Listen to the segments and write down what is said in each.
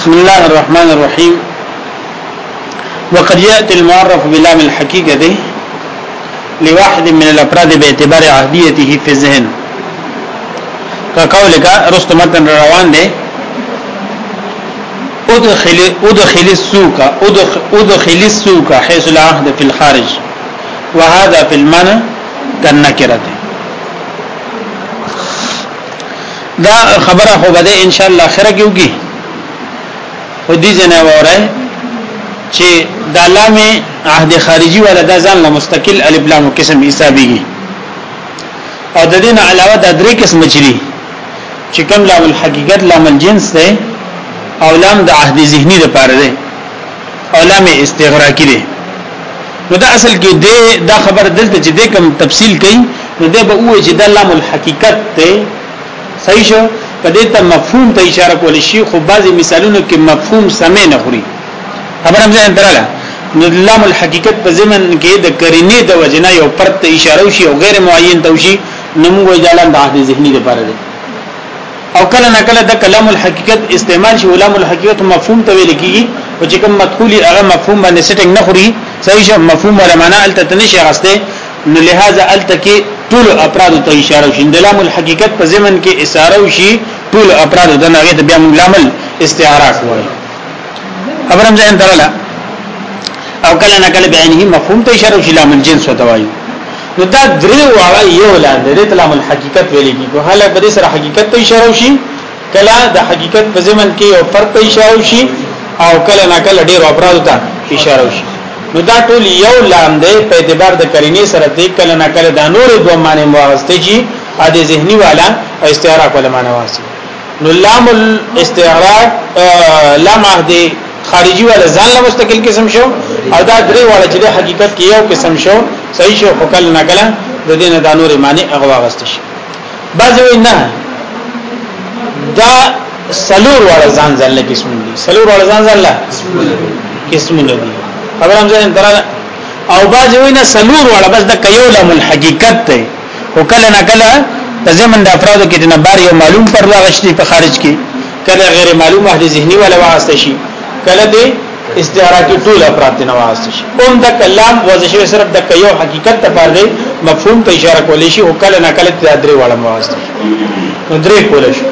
بسم الله الرحمن الرحيم وقد يأتي المعرف بلام الحقيقة دي لواحد من الأفراد باعتبار عهديته في الذهن كقولك رسط متن روان دي ادخل ادخل السوق ادخل, السوق حيث العهد في الخارج وهذا في المعنى كالنكره دا خبره خو بده ان شاء الله اخره کې خو دې جنا وره چې د علامه عهد خارجي ولا د ځان له مستقل الف لام قسم حسابيږي او د دین علاوه د درې قسم چری چې کوم لام الحقیقت لام الجنس ده او لام د عهد ذهني د پاره ده او لام استغراقی ده نو دا اصل کې د دا خبر دلته چې د کوم تفصیل کړي نو د به وې چې د لام الحقیقت ده صحیح شو په دې ته مفهوم ته اشاره کول شي خو بعضی مثالونو کې مفهوم سمې نه خوري خبر هم ځان دراله نظام الحقیقت په زمن کې د کرینې د وجنا یو پرت اشاره شي او غیر معین توشي نمو جلال د عهد ذهني لپاره دی او کله نه کله د کلام الحقیقت استعمال شي علماء الحقیقت مفهوم ته ویل کیږي او چې کوم مدخولي هغه مفهوم باندې سټینګ نه خوري صحیح مفهوم ولا معنا الته تنشي غسته نو لہذا الته کې ټول افراد ته اشاره شي د لام الحقیقت په ضمن کې اشاره شي ټول افراد د نغې ته بیا ملامل استعاره کوي خبرم ځین دراله او کله نه کله بیانې مفهوم ته اشاره شي لام الجنس وتوایي نو دا درې واړه یو لاندې د لام الحقیقت ویل کی په حاله په دې سره حقیقت ته اشاره شي کله د حقیقت په ضمن کې یو فرق ته اشاره شي او کله نه کله ډېر افراد ته اشاره شي نو دا ټول یو لام دی په اعتبار د کرینی سره دی کله نه کله دا نور دوه معنی واغسته چی ا دې ذهنی والا او استعراق ولا معنی واغسته نو لام الاستعراق لام دی خارجي ولا ځان له مستقل قسم شو او دا درې والا چې حقیقت کې یو قسم شو صحیح شو کله نه کله د دې نه دا نور معنی اغوا واغسته شي بعضوی نه دا سلور والا ځان ځل قسم دی سلور والا ځان ځل قسم دی خبرم ځین دراله او باز وینا سلور وړه بس د کيولم الحقیقت ته او کله نه کله په زمند افرادو کې د نبار یو معلوم پروا غشتي په خارج کې کله غیر معلوم اهل ذهني ولا واسطه شي کله دې استعاراتي ټول افراد نه واسطه شي اوم د کلام وزشه صرف د کيو حقیقت ته پر دی مفهوم ته اشاره کولی شي او کله نه کله د درې وړه واسطه شي درې کول شي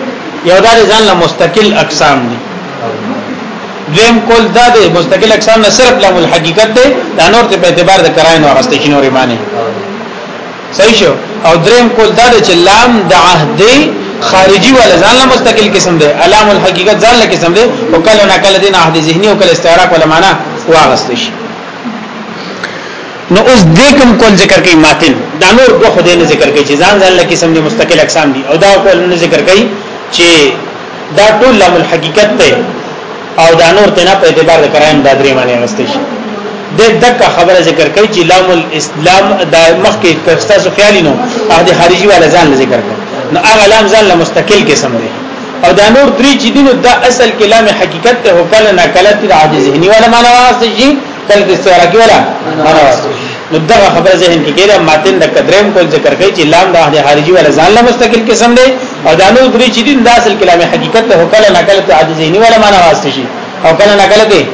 یو دا ځان له مستقل اقسام دي دویم کول دا د مستقل اقسام نه صرف لم الحقیقت ده دا نور ته په اعتبار د کراین او غسته شنو ریمانه صحیح شو او دریم کول دا چې لام د عهد خارجي ولا ځان له مستقل قسم ده علام الحقیقت ځان له قسم ده او کله نه کله دین عهد ذهنی او کله استعراق ولا معنا واغسته شي نو اوس دې کوم کول ذکر کوي ماتن دا نور دو خدای نه ذکر کوي چې ځان ځان له قسم دي مستقل اقسام دي او دا کول نه ذکر کوي چې دا ټول لم الحقیقت ته او دا نور تنا په اعتبار د کرایم د درې معنی واستي شي د دغه خبره ذکر کوي چې لام الاسلام د مخکې کستا سو خیالي نو احد خارجي ولا ځان ذکر کړ نو هغه لام ځان له مستقل قسم دی او دا نور درې چې دینو د اصل کلام حقیقت ته هو کله ناکلت د عاجز ذهني ولا معنی واستي شي کله استراکی ولا معنی واستي شي نو دا خبر ذهن کې کېده ماتن د قدرم کول ذکر کوي چې لام د اهل خارجي ولا ځان له مستقل قسم دی او دا نو درې چې دین د اصل کلام حقیقت ته وکړه نقل ته عاجزینی ولا معنا واسطه شي او کله نقل ته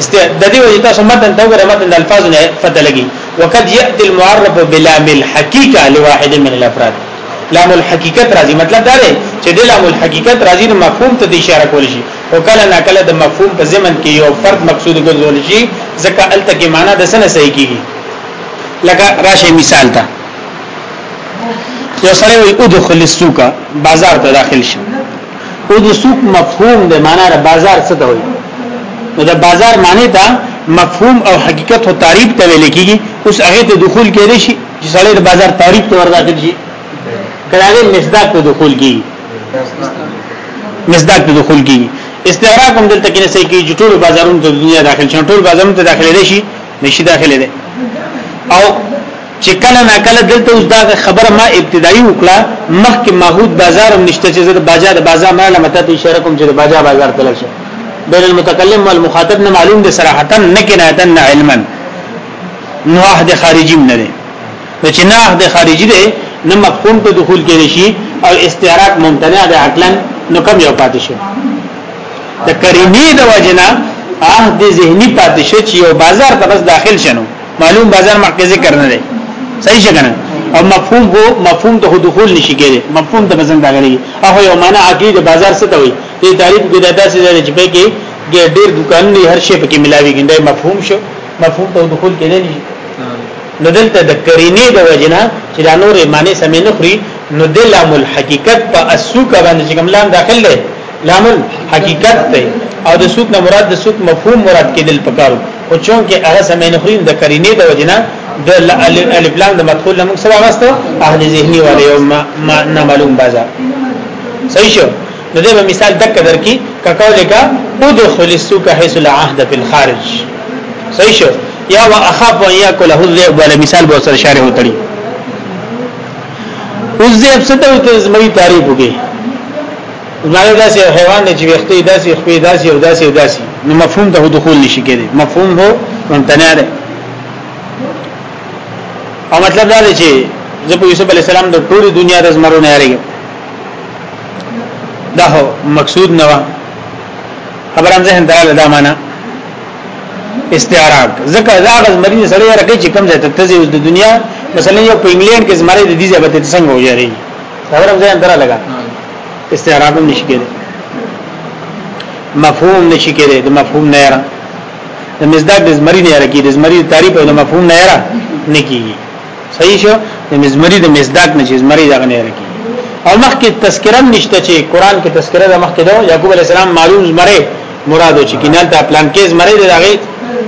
است د دې وجه تاسو متن ته وګورئ متن د الفاظ نه پته لګي وقد ياتي المعرب بلام الحقيقه لواحد من الافراد لام الحقیقت راځي مطلب دا دی چې د لام الحقیقت راځي نو مفهوم ته اشاره کول شي او کله ناکله د مفهوم په ضمن کې یو فرد مقصود ګرځول شي ځکه الته کې معنا د سنه صحیح کیږي لکه راشه مثال ته یو سره وي ادخل السوق بازار ته داخل شي او د سوق مفهوم د معنا د بازار څه ته وي نو د بازار معنی ته مفهوم او حقیقت او تعریف ته ویل کیږي اوس هغه ته دخول کړي شي چې سړی د بازار تعریف ته ورداخل شي کله مصداق ته دخول کیږي مصداق ته دخول کیږي استعراق هم دلته کې نه صحیح کیږي ټول بازارونو ته دنیا داخل شي ټول بازارونو ته داخله شي نشي داخله ده او چې کله نه کله دلته اوس دا خبره ما ابتدایي وکړه مخکې ماحود بازار هم نشته چې د بازار د بازار مال مته اشاره کوم چې د بازار بازار تل شي بین المتکلم والمخاطب نه معلوم دي صراحتا نه کنایتا نه علما نو احد خارجي نه دي چې نه احد خارجي دي نه مفهوم ته دخول کړي شي او استعارات ممتنع ده عقلا نو کم یو پاتې شي د کریمی د وجنا عهد ذهنی پاتې شي چې یو بازار ته بس داخل شنو معلوم بازار مخکې ذکر نه دی صحیح څنګه او مفهوم هو مفهوم ته دخول نشي کېږي مفهوم ته بزن راغلي هغه یو معنا عقیده بازار څه ته وي دې تعریف کې دادا څه دی چې په کې ډېر دکان نه هر شی پکې ملاوي کېږي مفهوم شو مفهوم ته دخول کېدل نه نو دلته د کرینې د وجنه چې دا نورې معنی سمې نه خوري نو د لامل حقیقت په اسوک باندې چې کوم لام داخل دی لامل حقیقت ته او د سوک نه مراد د سوک مفهوم مراد کېدل پکارو خو چون کې هغه سمې نخریم د کرینې د وجنا د الف لام د مدخول لمون سره واسطه اهل ذهني والے یو ما معلوم بازار صحیح شو نو دې مثال دک درکې ککول کا ادخل السوق حيث العهد في الخارج صحیح شو یا واخاف ان ياكله الذئب ولا مثال به سره شارح وتړي اوس دې ابسته ته زمري تعریف وکي زمري داسې حیوان چې وختي داسې خپې داسې او داسې او داسې نو مفهوم ته دخول نشي کېدی مفهوم هو ممتنع دی او مطلب دا دی چې زبو یوسف علی السلام د ټولي دنیا د زمرو نه اړیږي دا هو مقصود نه و خبر هم ذهن دراله دا معنا استعراض ځکه دا غز مریض سره راکې چې کم ځای ته تزي د دنیا مثلا یو په انګلند کې زمره د دې ځای په څنګه وځي خبر هم ځان دراله لگا استعراض هم نشي کېدی مفهوم نشي کېدای د مفهوم نه را د مزداق د زمری نه را کې د زمری تعریف او د مفهوم نه را نه کیږي صحیح شو د مزمری د مزداق نه چې زمری دغه نه را کې او مخکې تذکرہ نشته چې قران کې تذکرہ د مخکې دو یعقوب علی السلام معلوم زمری مراد او چې کینال ته پلان کې زمری دغه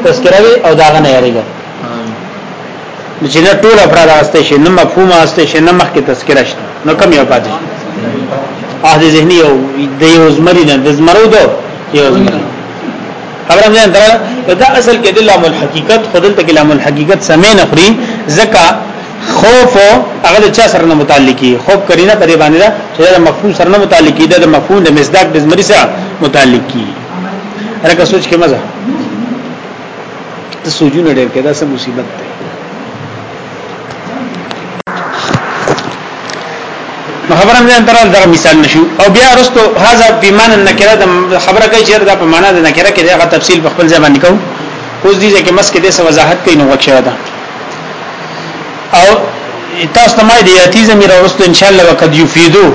تذکرہ او دغه نه راځي چې دا ټول افراد واسطه شي نو مفهوم واسطه شي نو مخکې تذکرہ شته نو کم یو پاتې اهل ذهنی او د یو زمری نه د زمرو دو یو زمرا خبره نه درا دا اصل کې د لام الحقیقت خدل ته لام الحقیقت سمې نخري زکا خوف هغه چا سره نه متعلقي خوف کرینه پرې باندې دا چې د مفعول سره نه متعلقي دا د مفعول د مصداق د زمري سره متعلقي هرکه سوچ کې مزه ته سوجو نه ډېر کې دا سم مصیبت ده خبره مې درال دغه مثال نشو او بیا رستو هاذا بیمان النکره د خبره کوي چې دا په معنا د نکره کې دغه تفصیل په خپل ځبان نکو اوس دي چې مس کې د وضاحت کوي نو وکړه دا او تاسو تمای دی اتی زمیر رستو ان شاء الله وقد یفیدو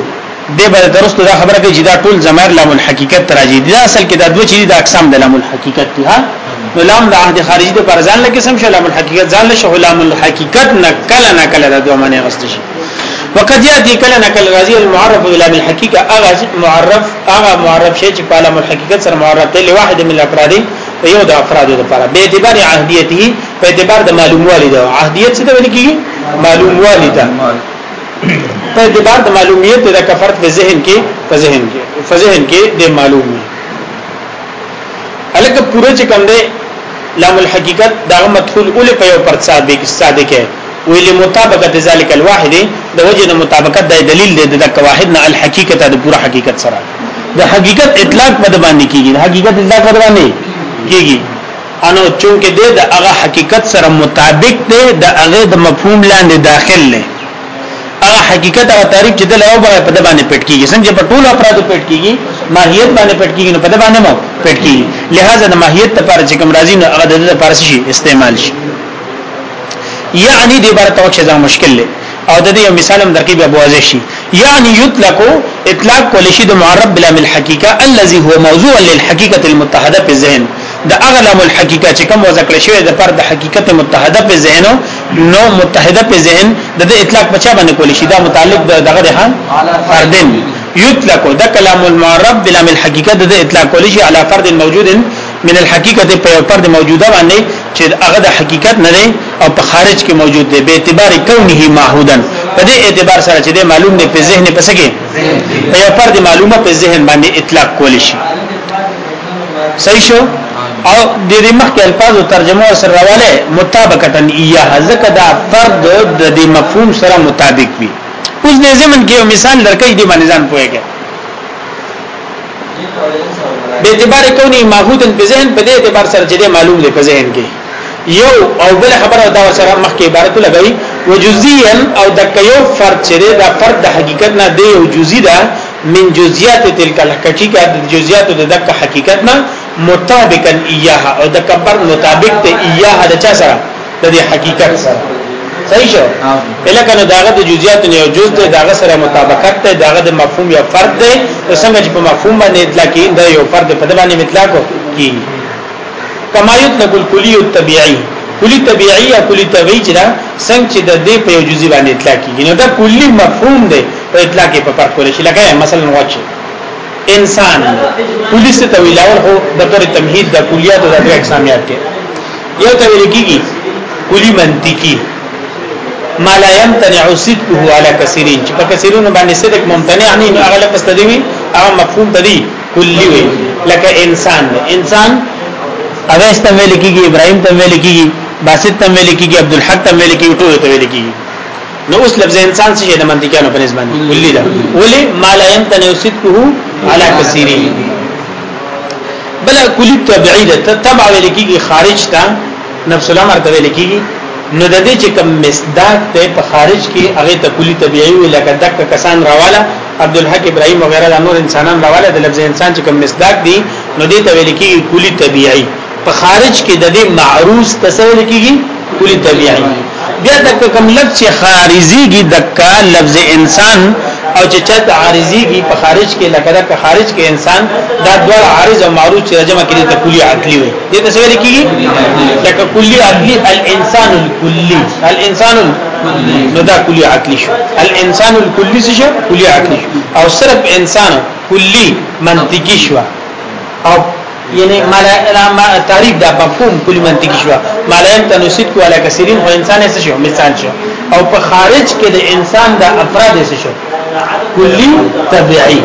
د بل درستو دا خبره کوي چې دا ټول زمیر لام الحقیقت تراجی دا اصل کې دا دوه چیز د اقسام د لام الحقیقت دي ها نو لام د عهد خارجي د پرزان لکه سم شلام الحقیقت ځان له شلام الحقیقت نکله نکله د دوه معنی غستشي وقد ياتي کله نقل غازی المعرف الى الحقيقه اغه معرف اغه معرف شی چې په علم الحقیقت سره معرف دی لواحد من الافراد یو د افراد لپاره به اعتبار عهدیته په اعتبار د معلوم والد او عهدیت څه ته کی معلوم والد په اعتبار د معلومیت د کفرت په ذهن کې په ذهن کې په ذهن کې د معلوم الکه پوره چې کوم دی لام الحقیقت دا مدخول اول په یو پر صادق صادق ہے ویل مطابقت ذلک الواحد د وجه د مطابقت د دلیل د دک واحد نه الحقیقت د پورا حقیقت سره د حقیقت اطلاق په باندې کیږي د حقیقت اطلاق په باندې کیږي انو چونکه د هغه حقیقت سره مطابق دی د هغه د مفهوم لاندې داخل نه هغه حقیقت او تعریف چې د لوبه په باندې پټ کیږي څنګه په ټول افراد پټ کیږي ماهیت باندې پټ کیږي نو په باندې مو پټ کیږي لہذا د ماهیت لپاره چې کوم راځي نو هغه د لپاره شي استعمال شي یعنی دې بار توک شدا مشکل لے او د دې مثال هم درکې به بوازه شي یعنی یطلق اطلاق کول شي د معرب بلا من الحقیقه الذي هو موضوع للحقیقه المتحده په ذهن د اغلم الحقیقه چې کوم ذکر شوی د پر د حقیقت متحده په ذهن نو متحده په ذهن د اطلاق بچا باندې کول شي دا متعلق د دغه رهان فردن یطلق د کلام المعرب بلا من الحقیقه د اطلاق کول شي علی فرد موجود من الحقیقه په فرد موجوده باندې چې هغه د حقیقت نه او په خارج کې موجود دی به اعتبار کونه معهودن په دې اعتبار سره چې معلوم دی په ذهن پسې کې په یو فرد معلومه په ذهن باندې اطلاق کول شي صحیح شو او د دې مخکې الفاظو ترجمه او سرواله مطابقتن ایه ځکه دا فرد د دې مفهوم سره مطابق وي اوس دې زمن کې مثال درکې دې باندې ځان پوهیږي به اعتبار کونی معهودن په ذهن په دې اعتبار سره چې معلوم دی په ذهن کې یو او بل خبره دا سره مخکې عبارت لګوي وجزئيا او د کيو فرد چې دا فرد د حقیقت نه دی او جزئی دا من جزئیات تلک لکچی کا د جزئیات د دک حقیقت نه مطابقا ایاها او د کبر مطابق ته ایاها د چا سره د دې حقیقت سره صحیح شو الکه نو داغه د جزئیات نه او جز د داغه سره مطابقت ته داغه د مفهوم یا فرد دی څنګه چې په مفهوم باندې اطلاق کیند یو فرد په دبانې اطلاق کیږي کما یطلق الکلی الطبیعی کلی طبیعی یا کلی طبیعی چې دا څنګه چې د دې په یو جزئی باندې اطلاق کیږي نو دا کلی مفهوم دی په اطلاق په فرق کول شي لکه مثلا واچي انسان کلی څه تویل او هو د تور تمهید د کلیات د دوه اقسامیات کې یو تویل کیږي کلی منطقي ما لا يمتنع صدقه على كثيرين چې په کثیرونو باندې صدق ممتنع نه هغه لپاره ستدي او مفهوم تدي کلی وي لکه انسان انسان اویس ته ویل کیږي ابراهيم ته ویل کیږي باسط ته ویل کیږي عبد الحق ته ویل کیږي ټول ته ویل کیږي نو اوس لفظ انسان څه د منطقيانو په نسبت ولې دا ولې مال يمتن يسدته على كثيره بل کلی تبعی ده تبع ویل کیږي خارج ته نفس الامر ته ویل کیږي نو د دې چې کوم مصداق ته په خارج کې هغه ته کلی طبيعي وی لکه دک کسان راواله عبد الحق ابراهيم وغيرها د نور انسانان راواله د لفظ انسان چې کوم مصداق دي نو دې ته ویل کېږي کلی طبيعي په خارج کې د دې معروض تسویل کیږي کلی طبيعي بیا دک کم لفظ چې خارجيږي دک لفظ انسان او چې چت عارضيږي په خارج کې لکه دک خارج کې انسان دا ډول عارض او معروض چې جمع کړي ته کلی عقلي وي دې تسویل کیږي دک کلی عقلي الانسان الکلی الانسان نو دا کلی عقلي شو الانسان الکلی څه شو کلی عقلي او صرف انسان کلی منطقي شو او یعنی مالا الما تعریف دا مفهوم کلی منطقی شو مالا تنسید کو علی کثیرین خو انسان ایسه شو مثال شو او په خارج کې د انسان د افراد ایسه شو کلی طبيعي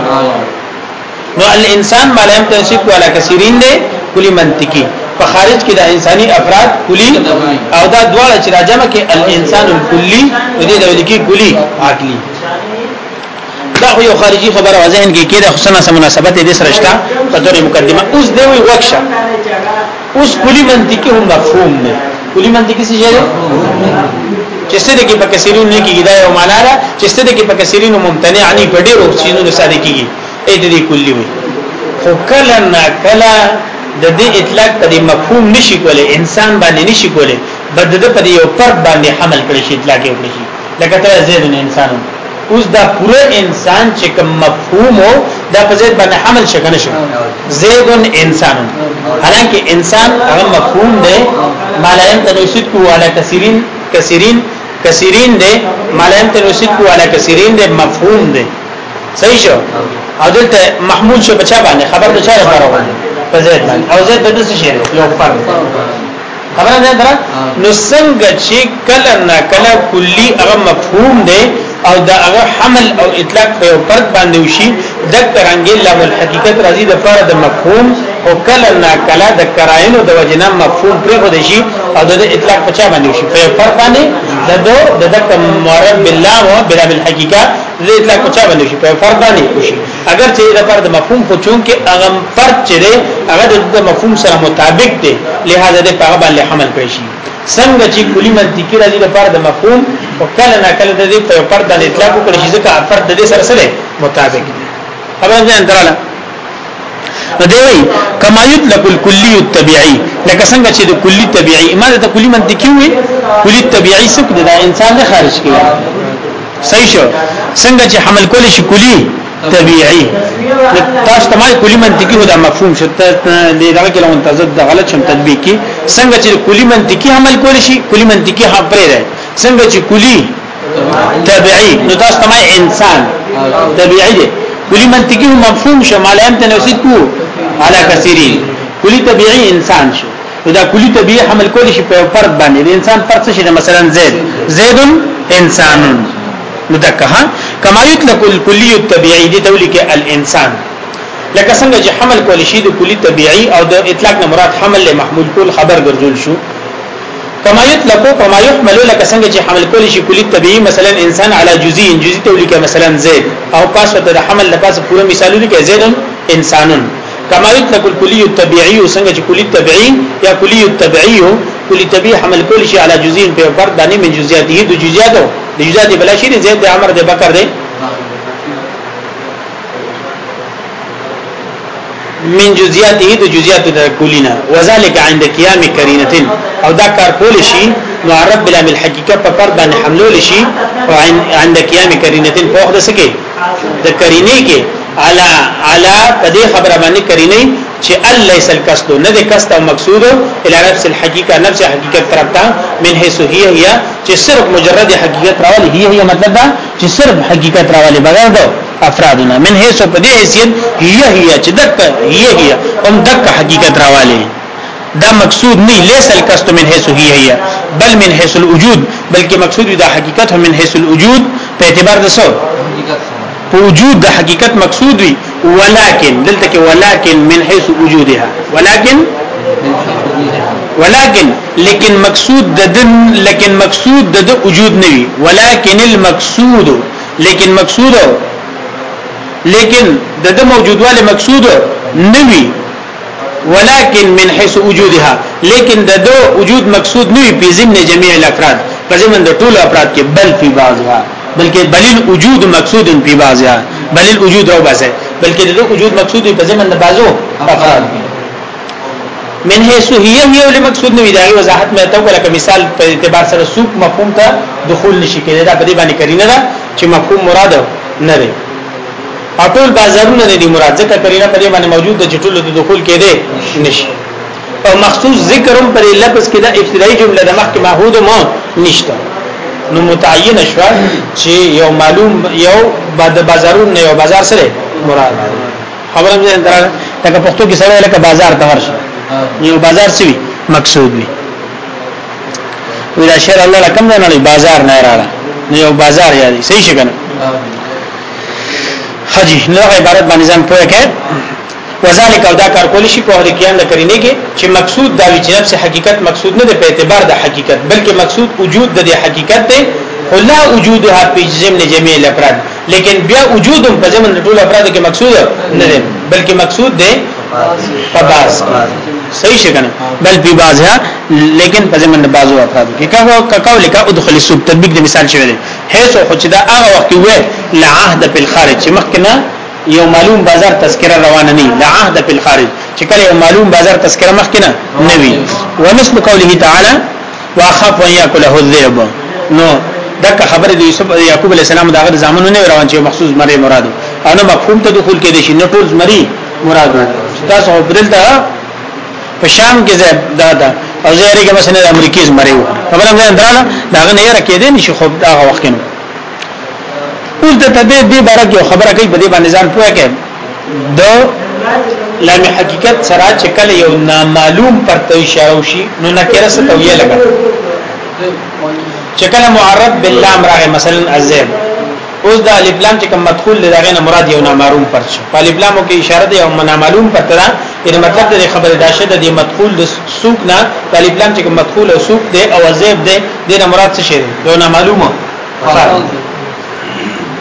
نو الانسان مالا تنسید کو علی کثیرین دی کلی منطقی په خارج کې د انساني افراد کلی او دا دواړه چې راجمه کې الانسان الکلی او دې د لیکي کلی عقلی دا خو یو خارجي خبره ذهن کې کېده خو سنا سم مناسبت دې سره شته په تورې مقدمه اوس دی وی وښه اوس کلی منطقي هم مفهوم نه کلی منطقي څه دی چې څه دې کې په کثیرین نه کې دا یو معنا ده چې څه دې کې په کثیرین ممتنع نه په ډیرو چیزونو ساده کېږي اې دې کلی وی خو کله نه کله د دې اطلاق پرې مفهوم نشي کولای انسان باندې نشي کولای بد د پرې یو فرد باندې حمل کړی شي اطلاق یې وکړي لکه ته زید انسانو اوس دا پوره انسان چې کوم مفهوم دا په زید باندې حمل شکنه شو زید انسان حالانکه انسان هغه مفهوم دی مالایم تنوشید کو علی کثیرین کثیرین کثیرین دی مالایم تنوشید کو علی کثیرین دی مفهوم دی صحیح شو او دلته محمود شو بچا باندې خبر د چاره فارغ په زید باندې او زید د څه شی یو فرق خبره ده درا نو څنګه چې کله نه کله کلی هغه مفهوم دی او دا هغه حمل او اطلاق په یو فرد باندې وشي د ترنګي لم الحقیقت راځي د فرد مفهوم او کله نا کله د کراینو د وجنا مفهوم پر غو شي او د اطلاق په چا باندې وشي په یو فرد باندې د دو د دک معرب بالله او بلا بالحقیقت د اطلاق په چا باندې وشي په یو فرد باندې وشي اگر چې د فرد مفهوم خو چون کې هغه فرد چې دی هغه د مفهوم سره مطابق دی لہذا د په باندې حمل پېشي څنګه چې کلی منطقي راځي د فرد مفهوم او کله نه کله د دې په پرد باندې اطلاق کړی چې ځکه فرد د دې سره سره مطابق خبر نه اندراله نو دی وی کما یطلق الکلی الطبيعي لکه څنګه چې د کلی طبيعي ماده د کلی منطقي وي کلی طبيعي څه د انسان نه خارج کیږي صحیح شو څنګه چې حمل کول شي کلی طبيعي تاسو ته مای کلی منطقي هدا مفهوم شته د دغه کې منتظر د غلط شم تطبیق کی څنګه چې کلی منطقي عمل کول شي کلی منطقي خبره ده څنګه چې کلی تبعی نو تاسو ته انسان تبعی دی کلی منطقي مفهوم شمال هم تنوسید کو علا کثیرین کلی تبعی انسان شو دا کلی طبيعي حمل کول شي په فرد باندې د انسان فرد شي مثلا زید زید انسان نو دا که کما یطلق الکلی الطبيعي دي تولی کې الانسان لکه څنګه چې حمل کول شي د کلی طبيعي او د اطلاق نه مراد حمل له محمول کول خبر ګرځول شو کما یطلقو کما یحملو لکه څنګه چې حمل کول شي کلی طبيعي مثلا انسان علی جزئی جزئی تولیکه مثلا زید او پاسو د حمل لپاره پوره مثالونه کې زید انسانن کما یطلق الکلی الطبيعي څنګه چې کلی طبيعي یا کلی الطبيعي کلی طبيعي حمل کول شي علی جزئی په فرد دانی من جزئیاته د جزئیاتو د جزئیات بلا شي زید د عمر د بکر دی من جزئیاته د جزئیات د کولینا وذلك عند قيام قرينه او دا کار کول شي نو رب بلا مل حقیقت په پر باندې حملول شي او عند قيام قرينه په وخت سکے د قرینه کې علا علا پدې خبره باندې قرینه چې الیس القصد نه د قصد او مقصود الی نفس الحقیقه نفس حقیقت طرف ته من هي سوهیه یا چې صرف مجرد حقیقت راولي هي هي مطلب دا چې صرف حقیقت راولي بغیر دا افرادنا من هيڅ په دې حیثیت یہی چې دک یہی هم دک حقیقت راواله دا مقصود نه ليس القصد من حيث هي بل من حيث الوجود بلکې مقصود دا حقیقت هم من حيث الوجود په اعتبار د سو په وجود د حقیقت مقصود وي ولكن دلته کې ولكن من حيث وجودها ولكن ولكن لیکن مقصود د لیکن مقصود د وجود نه وي ولكن المقصود لیکن مقصود لیکن د د موجودواله مقصود نوي ولكن من حيث وجودها لیکن د دو وجود مقصود نوي په ضمن جميع الافراد په ضمن د ټول افراد کې بل په بعضها بلکې بل الوجود مقصود په بعضها بل الوجود او بس بلکې د دو وجود مقصود په ضمن د بعضو افراد من حيث هي هي لمقصود نوي دا وضاحت مې ته کوله مثال په اعتبار سره سوق مفهوم ته دخول نشي کېدای دا په دې باندې کرینه دا چې مفهوم مراد نه لري ټول بازارونه نه دي مراد ځکه قرینه پرې باندې موجود ده چې ټول د دخول کېده نشي او مخصوص ذکرم پرې لفظ کې دا ابتدایي جمله د مخکې معهود مو نشته نو متعین شو چې یو معلوم یو بعد بازارونه یو بازار سره مراد خبرم ځین درا تک پښتو کې سره لکه بازار ته ورشي یو بازار سوي مقصود وي ویلا شهر الله لکم نه بازار نه راړه یو بازار یادي صحیح شګنه حجی نو عبارت باندې ځان پوهه کې وذالک او دا کار کول شي په هریکیان د کرینه کې چې مقصود دا وی چې نفس حقیقت مقصود نه دی په اعتبار د حقیقت بلکې مقصود وجود د حقیقت دی ولا وجودها په ضمن جميع الافراد لیکن بیا وجود په ضمن ټول افراد کې مقصود نه دی بلکې مقصود دی په باس صحیح شګنه بل په بازه لیکن په زمند بازو افراد کې کا کاو لکه ادخل السوق تطبیق د مثال شوی دی هیڅ خو چې دا هغه وخت وې لا عهد په الخارج چې مخکنه یو معلوم بازار تذکره روانه نه لا عهد په الخارج چې کله یو معلوم بازار تذکره مخکنه نه وي ومثل قوله تعالی واخاف ان یاکله الذئب نو دغه خبره د یوسف یعقوب علی السلام دغه زمانونه روان چې مخصوص مری مراد او نه مفهوم ته دخول کې دي چې نه ټول مری مراد تاسو بدلته په شام کې زه دادا او زه یې کې مثلا امریکایز مریو خبر هم نه دراله دا نه یې راکې دي نشي خو دا وخت کې نو اوس د تدې دې بارے کې خبره کوي په دې باندې ځان پوهه کې د لامي حقیقت سره چې کله یو نامعلوم پر ته اشاره وشي نو نکره څه تویه لګا چې کله معرب باللام راغی مثلا عزیب اوس د الف لام چې کوم مدخول لږه نه مراد یو نامعلوم پر شي په الف لامو کې اشاره دی او نامعلوم پر ته یعنی مطلب د خبره دا شه د مدخول د سوق نه طالب لام چې مدخول او سوق دی او زیب دی د نه مراد څه شه دی دا معلومه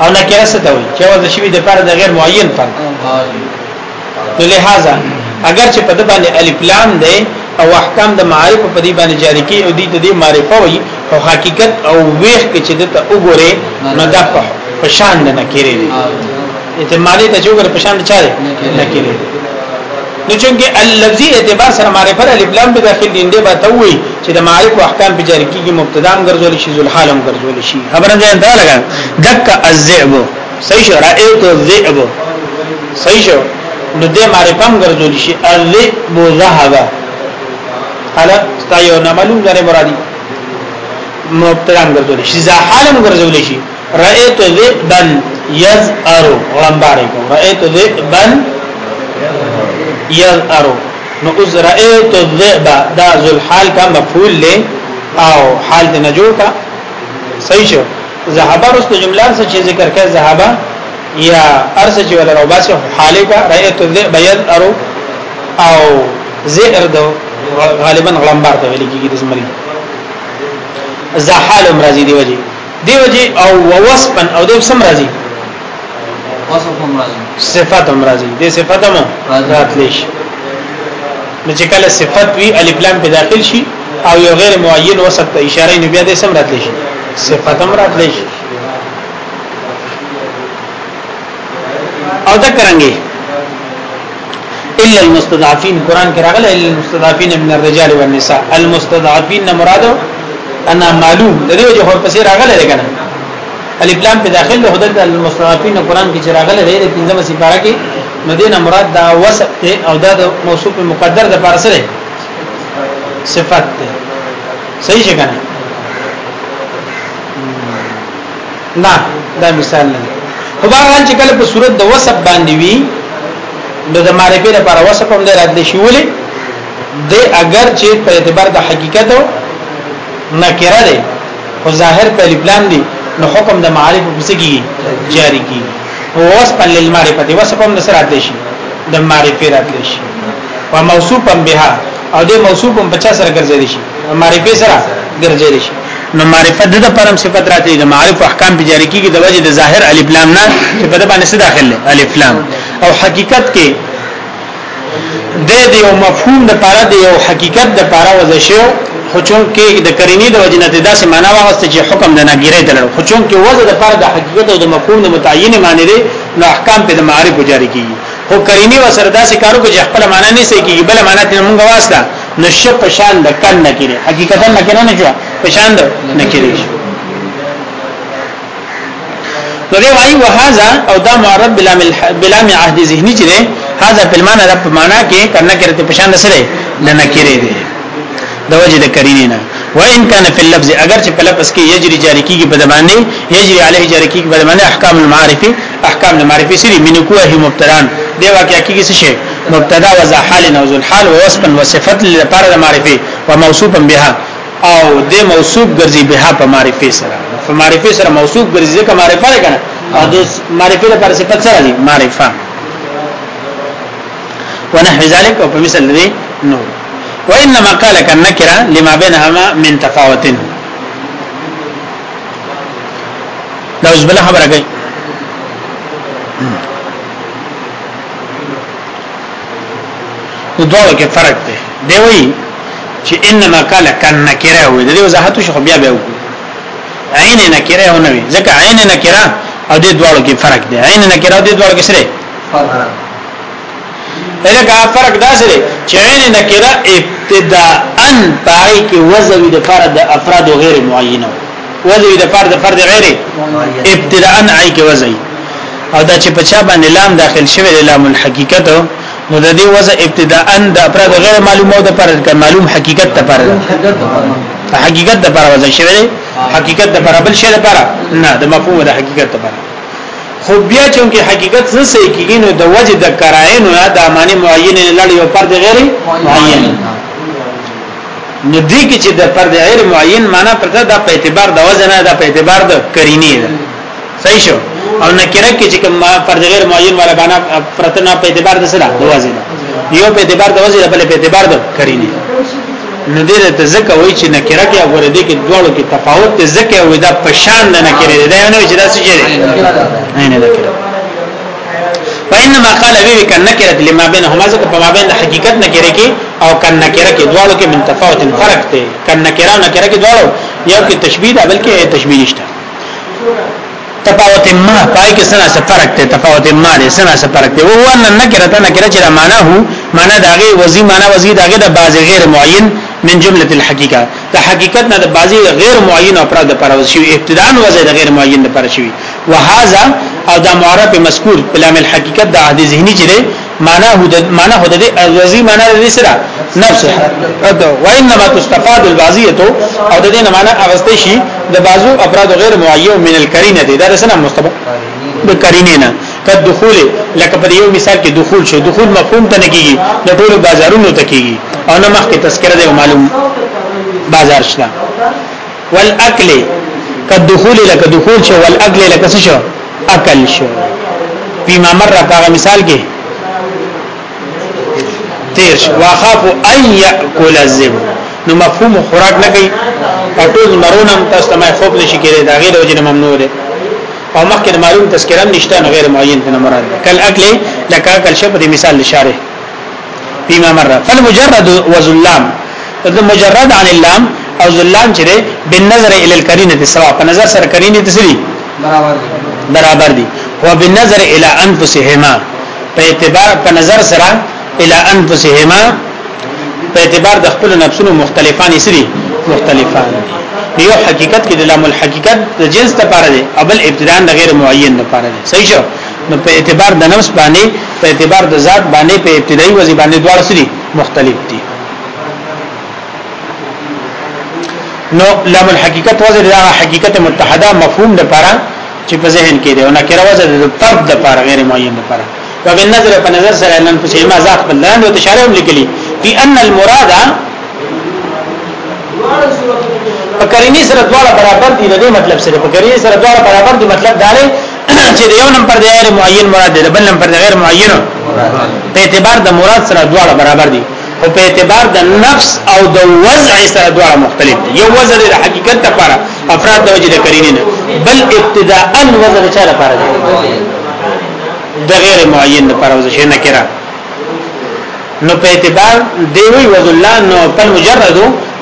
او نه کې راست دی چې وځي شي د پاره د غیر معین فن نو لہذا اگر چې په د باندې الف لام دی او احکام د معارف په دې باندې جاری کی او دې ته دې معرفه وي او حقیقت او ویخ کې چې د ته وګوره نو دا په شان نه کېږي اته مالی ته جوګر په شان چاره نه کېږي نو چونګه اللفظي اعتبار سره معرفت الف لام به داخل دین دی به توي چې د معرفت احکام په جاری کیږي مبتدا هم ګرځول شي ذل حالم ګرځول شي خبره ځان ته لګا دک الذئب صحیح شو رايت الذئب صحیح شو نو دې معرفت هم ګرځول شي الذئب ذهب حالا استایو نه معلوم غره مرادي مبتدا هم ګرځول شي ذا حالم ګرځول شي رايت ذئبا يزعر غمبارې کوم رايت ذئبا یذعر نو ازرائیت الذئب دا ذل حال کا مفعول لے او حال د نجو کا صحیح شو ذهب رست جمله سره چې ذکر کړه ذهب یا ارس چې ولا رو باسه حال کا رایت الذئب یذعر او زئر دو غالبا غلمبار ته ویل کیږي د زمري ذحال امرازي دی وجه دی وجه او ووسپن او د سم رازي وصف هم راځي صفات هم راځي دې صفات هم راتلی شي نو چې کله صفات وی الف لام په داخل شي او یو غیر معین وسط ته اشاره نه بیا دې سم راتلی شي صفات هم راتلی شي او دا کرانګي الا المستضعفين قران کې راغله الا المستضعفين من الرجال والنساء المستضعفين مراد انا معلوم د دې وجه په سیر راغله لګنه الف لام په داخل له حدود المصنفین قران کې چراغله دی د پنځمه سپاره کې نو دینه مراد دا وصف دی او دا د موصوف مقدر د پار سره صفت دی صحیح څنګه نه دا مثال نه خو باغان چې کله په صورت د وصف باندې وي نو د معرفت لپاره وصف هم دی راتل شي ولې د اگر چې په اعتبار د حقیقت نکره دی خو ظاهر په لپلان دی نو حکم د معارف وسګي جاری کی ووصف للمعرفه وصفم نصر اتشي د معرفه راتلشي و موصوفم بها او د موصوفم په چا سره ګرځېدي شي معرفه سره ګرځېدي شي نو معرفت د پرم صفت راته د معرف احکام په جاری کیږي د وجه د ظاهر الف لام نه چې په باندې څه داخل له الف لام او حقیقت کې د دې یو مفهوم د پاره د یو حقیقت د پاره وځي شو خو چون کې د کرینی د وجنه د داسې معنا واغسته چې حکم د ناګیرې دلړو خو چون کې وزه د فرد حقیقت او د مفهوم د متعین معنی دی نو احکام په د معارف جاری کیږي خو کرینی و سره داسې کارو کې خپل معنا نه سي کیږي بل معنا ته مونږ واسطه نو شپ پشان د کن نه کړي حقیقتا نه کړي نه جوه پشان د نه کړي نو دی وايي وهذا او دا معرب بلا بلا عهد ذهني چې هذا په معنا د معنا کې کنه کړي ته پشان نه سره نه کړي دي د وجه د قرینه وان کان فی اللفظ اگر چې په لفظ کې یجری جاری کیږي په زمانه یجری علیه جاری کیږي په زمانه احکام المعارف احکام المعارف سری من کوه مبتران دی واقع کیږي څه شی مبتدا و ذا حال نوزل حال و وصفا و صفت لپاره د معرفه و موصوفا بها او د موصوف ګرځي بها په معرفه سره په معرفه سره موصوف ګرځي ځکه معرفه لري او د معرفه لپاره صفت سره دی معرفه ونحو ذلك او په مثل دی نور وانما قال كنكره لما بينهما من تفاوت دا اوس بل خبره کوي دوه کې فرق دی دی وی چې انما قال كنكره وي د دې وضاحت شو بیا به وکړو عین نکره او نه وي ځکه عین نکره او د دوه کې فرق دی عین نکره او د دوه کې سره فرق الکه فرق دا سره چې عین نکره ابتداءا پای کې وزوی د فرد افراد غیر معینه وزوی د فرد فرد غیر ابتداءا ای کې وزوی او دا چې په چا باندې لام داخل شوی لام الحقیقت نو د دې وزه ابتداءا د افراد غیر معلومه د فرد معلوم حقیقت ته فرد حقیقت د فرد وزه شوی حقیقت د فرد بل شی لپاره نه د مفهوم د حقیقت لپاره خو بیا چونکی حقیقت څه سې کیږي نو د وجه د قرائن یا د معنی معین نه لړ یو پر د غیر معین نو دې کې چې د پر د غیر معین معنا پرته د په اعتبار د وزن نه د په اعتبار د کرینی ده صحیح شو او نکره کې چې کوم پر د غیر معین ولا بنا پرته نه په اعتبار د سره د وزن یو په اعتبار د وزن بل په اعتبار د کرینی ده نو دې ته زکه وای چې نکره کې غوړه دې کې دواړو کې تفاوت دې زکه وای دا په شان نه نکره دې نه چې دا څه دې نه نه فإنما قال به كنكره لما بينهما زکه په ما بین حقیقت نکره کې او کنکره کې دواړو کې من تفاوت فرق دی کنکره نکره کې دواړو یو کې تشبیه ده بلکې تشبیه نشته تفاوت ما پای کې سره سره فرق دی تفاوت ما لري سره سره فرق دی وو ان نکره ته نکره چې معنا هو معنا داغه وزي معنا وزي داغه د باز غیر معین من جمله الحقيقه د حقیقت نه د بازي غیر معین افراد لپاره شوی ابتداء وځي د غیر معین لپاره شوی وهذا او دا معرب مذکور بلام الحقیقت د عهد ذهنی چره معنا هود معنا هود د ازي معنا د سره نفس وانما تستفاد البازيه او د دې معنا اغسته شي د بازو افراد غیر معین من القرینه دي دا رسنه مستبق د قرینه نه که دخول لکه په یو مثال کې دخول شو دخول مفهوم ته نه کیږي د ټولو بازارونو ته کیږي او نه مخکې تذکرہ دی معلوم بازار شته والاکل کدخول لک دخول شو والاکل لک څه شو اکل شو بما مر کا مثال کې تیر شو واخاف ان یاکل الذئب نو مفهوم خوراک نه کوي ټول مرونم تاسو ته خوب نشي کېږي دا غیر وجه ممنوع دی او مخکې معلوم تذکرہ نشته غیر معین ته مراد کل اکل لک اکل شپ دی مثال اشاره فيما مر فالمجرد وذلام مجرد عن اللام او ذلام چې بالنظر الى القرينه سوا په نظر سره قرینه تسری برابر دي برابر دي او بالنظر الى انفسهما په اعتبار په نظر سره الى انفسهما په اعتبار د خپل نفسونو مختلفان سری مختلفان دي یو حقیقت کې د لام الحقیقت د جنس لپاره دي او بل ابتداء د غیر معین لپاره دي صحیح شو نو په اعتبار د نفس باندې په اعتبار د ذات باندې په ابتدایي وظیفه باندې دواړه سری مختلف دي نو لم الحقیقت وزن دا حقیقت متحده مفهوم لپاره چې په ذهن کې دی او نکره وزن د طرف لپاره غیر معین لپاره او بن نظر په نظر سره نن په شیما ذات بلان او تشاره لیکلي په ان المراد په کرینی سره دواړه برابر دي د مطلب سره په کرینی سره دواړه برابر دي مطلب دا دی چې یو نمبر د غیر معین مراد دی بل نمبر د غیر معین په اعتبار د مراد سره دواړه برابر دي او په اعتبار د نفس او د وضع سره دواړه مختلف دي یو وضع د حقیقت لپاره افراد د وجه د کرینین بل ابتداء وضع د چا لپاره دی د غیر معین لپاره وضع شنه کړه نو په اعتبار دی وی وضع الله نو په مجرد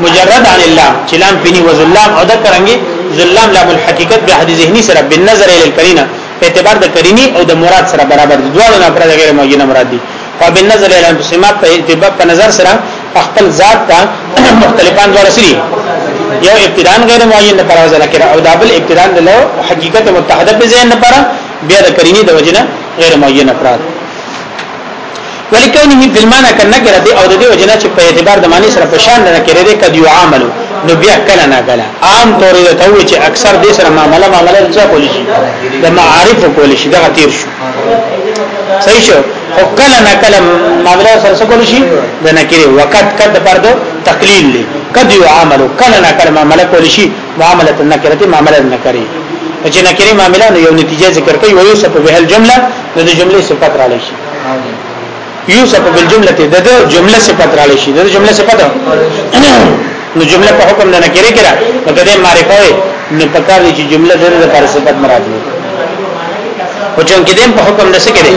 مجرد عن الله چلان پینی وضع الله او د کرانګي ذلام لام الحقیقت به حدیث ذهنی سره بالنظر الى القرینه اعتبار د قرینی او د مراد سره برابر دي دواړه نه پر غیر معینه مراد دي او بالنظر الى الانقسامات په اعتبار په نظر سره خپل ذات ته مختلفان دواړه سری یو ابتدان غیر معین نه پرواز نه کړه او دا بل ابتدان له حقیقت متحده په ذهن نه پره بیا د قرینی د وجنه غیر معین افراد ولیکنه په معنا کنه کړه دي او د دې وجنه چې په اعتبار د معنی سره په شان نه کړي دي کدی عاملو نو بیا کله نه کله عام طور ته توي چې اکثر دې سره معاملې معاملې څه کولی شي د معارف کولی شي دا تیر شو صحیح شو او کله نه کله معاملې سره څه کولی شي د نکري وخت کده پرد تقلیل لې کدی عملو کله نه کله معاملې کولی شي معاملې نکرتي معاملې نکري چې نکري معاملې یو نتیجه ذکر کوي وایو څه په بهل جمله د جملې صفات را لشي یوسف بالجمله د جمله صفات را لشي د جمله صفات نو جمله په حکم نه کېږي کرا نو کده معرفه وي نو پکار دي چې جمله د لپاره صفت مراد وي او چې کده په حکم نه سکري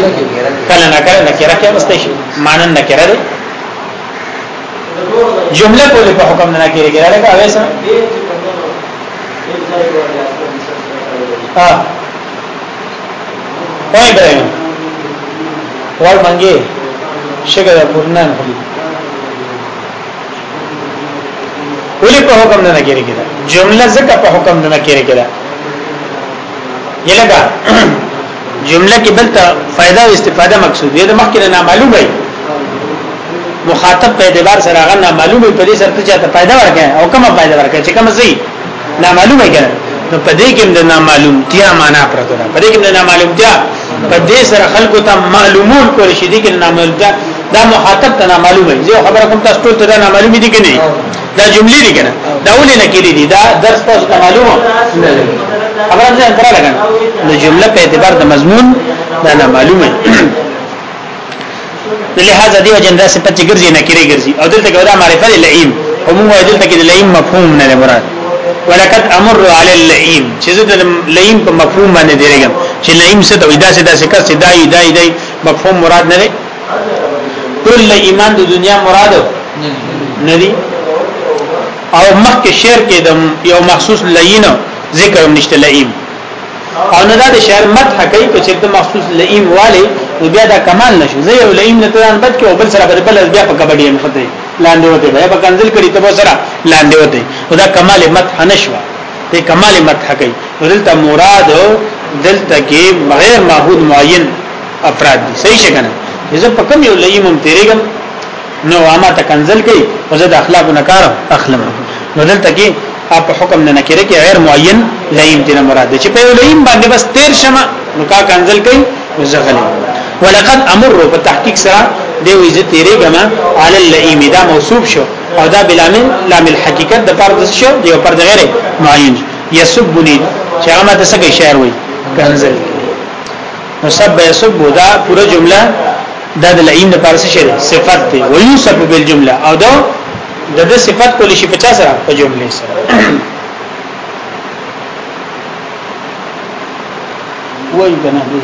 کله نه کړه نه کېره کې واستې شي مانن نه کېره جمله کولی په حکم نه کېږي کرا لکه اوسه ها کوئی به ور منګي شګه پورنان خلی ولی په حکم نه نګری کړه جمله زکه په حکم نه نګری کړه یلګه جمله کې بلته فائدہ او استفاده مقصود دی دا مخکې نه معلومه وي مخاطب په اعتبار سره هغه نه معلومه په دې سره چې ته فائدہ ورکې او کومه فائدہ ورکې چې کوم ځای نه معلومه کړه نو په دې کې د نامعلومتیا معنا پرته ده په دې کې د نامعلومتیا په دې سره خلکو ته معلومون کول شي دي کې نامعلومتیا دا مخاطب ته معلومه زه خبره کوم تاسو ټول ته معلومه دي کني دا جملې دي کنه دا ولې نه کېږي دي دا درس تاسو ته معلومه خبره ځان تر لګا د جمله په اعتبار د مضمون دا نه معلومه لہذا دیو جن راس پچ ګرځي نه کېږي ګرځي او دلته کې دا معرفه لئیم عموم دلته کې لئیم مفهوم نه مراد ولقد امر علی اللئیم چې د لئیم په مفهوم باندې دیږم چې لئیم څه د ودا څه د څه کس دای دای دای مفهوم مراد نه ټول ایمان د دنیا مراد ندی او مکه شعر کې د یو مخصوص لعین ذکر نشته لعیم او نه دا د شعر مدح کوي که چېرته مخصوص لعیم والی نو بیا دا کمال نشو زه یو لعیم نه تران بد کې او بل سره بل بیا په کبډی مخته لاندې وته بیا په کنزل کړي ته سره لاندې وته دا کمال مدح نشو ته کمال مدح کوي دلته مراد دلته کې غیر معهود معین افراد دي صحیح څنګه زه په کوم یو لېمم تیرېګم نو عامه تکنزل کوي او زه د اخلاق نکارم اخلم نو دلته کې اپ حکم نه نکره کې غیر معین لېم دې مراد چې په یو لېم باندې بس تیر شمه نو کا کنزل کوي مزغل ولقد امر په تحقیق سره دی وې زه تیرېګم علی اللئیم دا موصوف شو او دا بلامن لامل حقیقت د پرد شو دی پرد غیر معین یسبنی چې عامه د سګي شعر وې کنزل نو سب یسب دا پوره جمله دا د لعین لپاره څه شی صفت دی و یوصف بالجمله او دا د د صفت کول شي په چا سره په جمله سره وای بنا دې